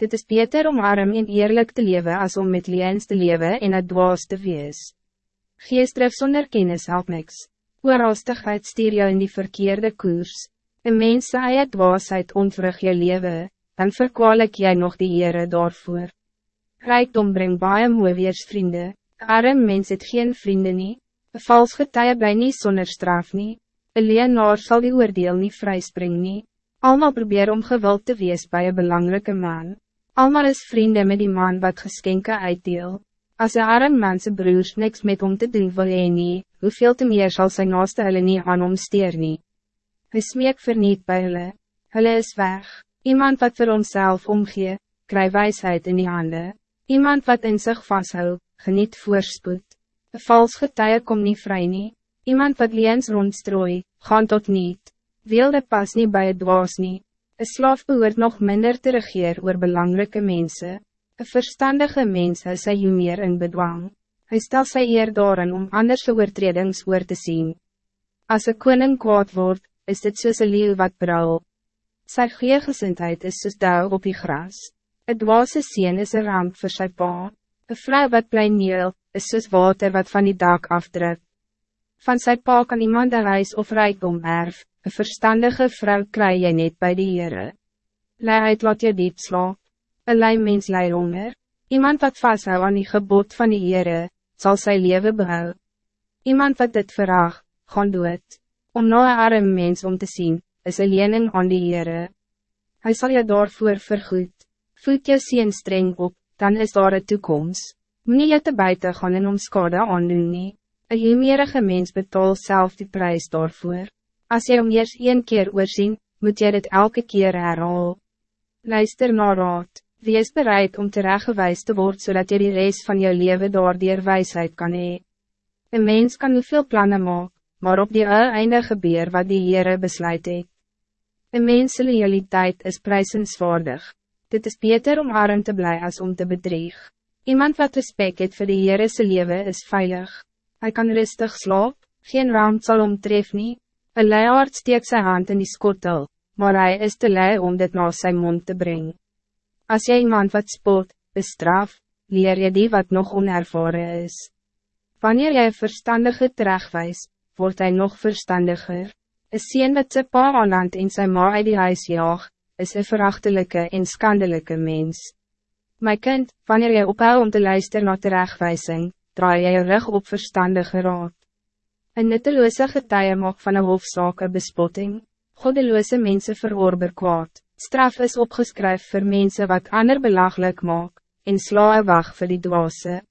Dit is beter om arm en eerlijk te leven als om met liens te leven en het dwaas te wees. Geestdrift zonder kennis help niks. Oorhaastigheid stier jou in die verkeerde koers. Een mens zei het dwaasheid onvrug je leven, dan verkwalik jij nog die Heere daarvoor. Rijkdom breng baie mooiweers vrienden. Arm mens het geen vrienden nie. Een vals getuie bly nie sonder straf nie. Een leenaar sal die oordeel nie vryspring nie. Almal probeer om gewild te wees bij een belangrijke man. Almal is vrienden met die man wat geskenke uitdeel. Als een arm manse broers niks met om te doen wil hy nie, hoeveel te meer zal sy naaste hulle nie aan omsteer nie. Hy smeek verniet by hulle. Hulle is weg. Iemand wat voor onszelf omgee, kry wijsheid in die handen. Iemand wat in zich vasthou, geniet voorspoed. Een vals getuie kom niet vrij nie. Iemand wat liens rondstrooi, gaan tot niet. Wilde pas niet bij het dwaas nie. Een slaaf behoort nog minder te regeer oor belangrijke mensen. Een verstandige mens is sy meer in bedwang. Hij stel sy eer daarin om anders oortredings oor te zien. Als een koning kwaad wordt, is dit soos een leeuw wat brouw. Sy geesgezindheid is soos dauw op die gras. Het dwaase sien is een ramp voor sy pa. Een vrouw wat plein meel, is soos water wat van die dak afdrukt. Van sy pa kan iemand een huis of rijkdom erf, een verstandige vrouw kry jy net bij die Heere. Lei uit laat jy diep slaap. Een lei mens lei honger. Iemand wat vasthou aan die gebod van die Heere, zal sy leven behou. Iemand wat dit verraag, gaan dood. Om na een arm mens om te zien, is een lening aan die Heere. Hij zal je daarvoor vergoed. Voed je sien streng op, dan is daar een toekomst. Moet je te buiten gaan en om skade aandoen nie. Een humerige mens betaal zelf die prijs daarvoor. Als jy om eers een keer oorzien, moet je dit elke keer herhaal. Luister na raad, wees bereid om terechtgewijs te worden zodat je die reis van je leven door die wijsheid kan hee. Een mens kan hoeveel plannen maken, maar op die einde gebeur wat die Heere besluit het. Een mens tijd is prijzenswaardig. Dit is beter om arm te blij als om te bedrieg. Iemand wat respect het vir die Heere se leven is veilig. Hij kan rustig slaap, geen raam zal omtref nie. Een leiaard steekt zijn hand in die skottel, maar hij is te lui om dit naar zijn mond te brengen. Als jy iemand wat spot, bestraf, leer je die wat nog onervaren is. Wanneer jij verstandige terechtwijs, wordt hij nog verstandiger. Een sien wat sy pa aanland en sy ma uit die huis jaag, is een verachtelijke en schandelijke mens. My kind, wanneer jy ophou om te luisteren naar terechtwijzing, draai jy jou rug op verstandige raad. Een nutteloze getuie mag van een hofzake bespotting, goddeloze mensen veroorber kwaad, straf is opgeskryf voor mensen wat ander belaglik maak, en sla wacht voor die dwaase.